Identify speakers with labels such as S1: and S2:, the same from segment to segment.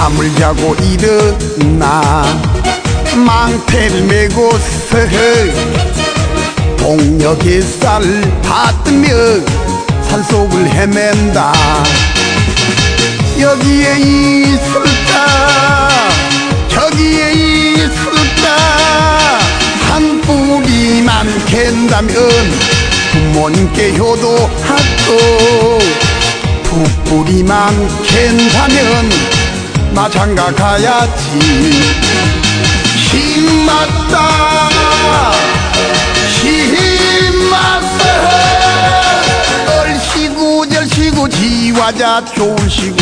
S1: 잠을 자고 일어나 망태를 메고서 동력의 쌀 받으며 산속을 헤맨다. 여기에 있을까? 저기에 있을까? 한 뿌리만 캔다면 부모님께 효도하고 두 뿌리만 캔다면 나 장가 가야지. 힘맞다. 힘맞다. 얼씨구 절씨구 지화자 좋으시고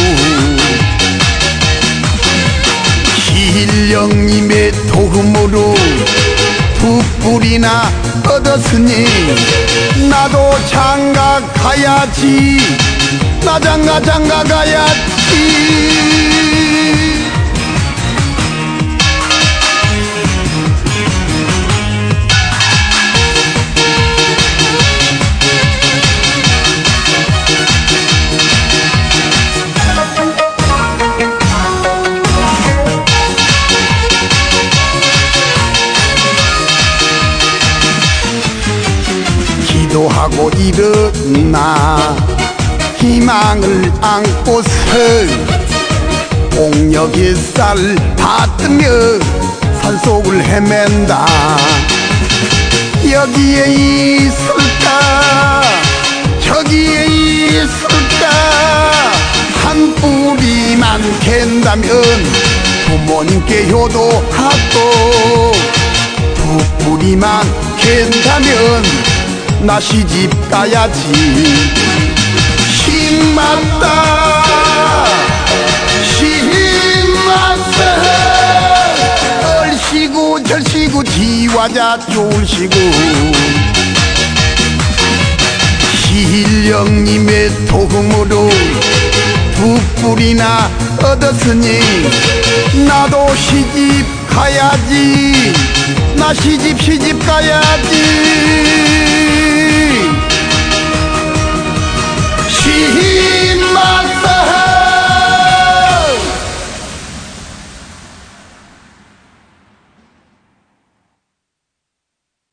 S1: 신령님의 도움으로 두 뿌리나 얻었으니 나도 장가 가야지. 나 장가 장가 가야지 기도하고 일어나 희망을 안고서 공력의 쌀 받으며 산속을 헤맨다. 여기에 있을까? 저기에 있을까? 한 뿌리만 캔다면 부모님께 효도하고 두 뿌리만 캔다면 나 시집 가야지. 힘맞다. 힘맞다. 얼씨구 절씨구 지화자 좋으시고. 신령님의 도움으로 두 뿌리나 얻었으니 나도 시집 가야지. 나 시집 시집 가야지 힘맞다